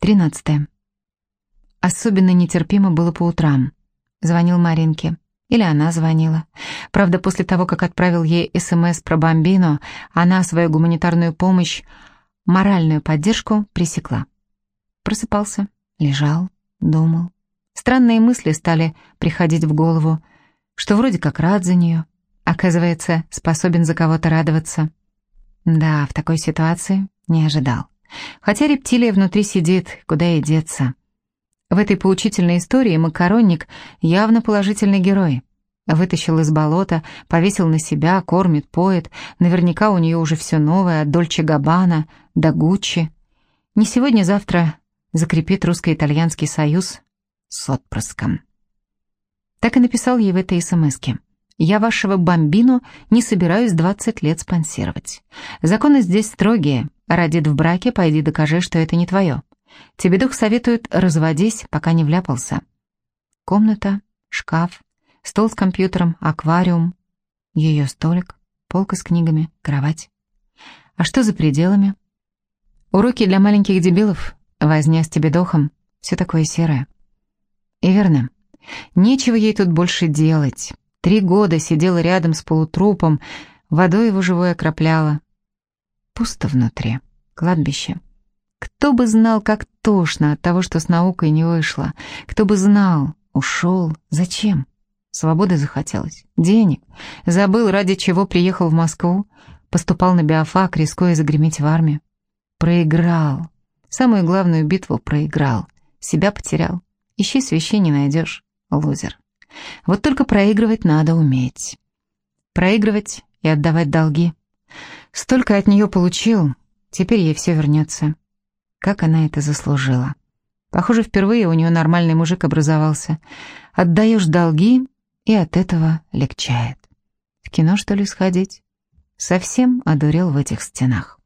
Тринадцатое. Особенно нетерпимо было по утрам. Звонил Маринке. Или она звонила. Правда, после того, как отправил ей СМС про Бомбино, она свою гуманитарную помощь, моральную поддержку пресекла. Просыпался, лежал, думал. Странные мысли стали приходить в голову, что вроде как рад за нее, оказывается, способен за кого-то радоваться. Да, в такой ситуации не ожидал. Хотя рептилия внутри сидит, куда и деться. В этой поучительной истории макаронник явно положительный герой. Вытащил из болота, повесил на себя, кормит, поет. Наверняка у нее уже все новое, от Дольче Габбана до Гуччи. Не сегодня-завтра закрепит русско-итальянский союз с отпрыском. Так и написал ей в этой смске. «Я вашего бомбину не собираюсь 20 лет спонсировать. Законы здесь строгие. Родит в браке, пойди докажи, что это не твое. Тебе дух советует разводись, пока не вляпался. Комната, шкаф, стол с компьютером, аквариум, ее столик, полка с книгами, кровать. А что за пределами? Уроки для маленьких дебилов, возня с тебе духом, все такое серое. И верно, нечего ей тут больше делать. Три года сидела рядом с полутрупом, водой его живой окропляла. Пусто внутри, кладбище. Кто бы знал, как тошно от того, что с наукой не вышло. Кто бы знал, ушел. Зачем? Свободы захотелось. Денег. Забыл, ради чего приехал в Москву. Поступал на биофак, рискуя загреметь в армию. Проиграл. Самую главную битву проиграл. Себя потерял. Ищи свящей не найдешь. Лузер. Вот только проигрывать надо уметь. Проигрывать и отдавать долги. Столько от нее получил, теперь ей все вернется. Как она это заслужила? Похоже, впервые у нее нормальный мужик образовался. Отдаешь долги, и от этого легчает. В кино, что ли, сходить? Совсем одурел в этих стенах.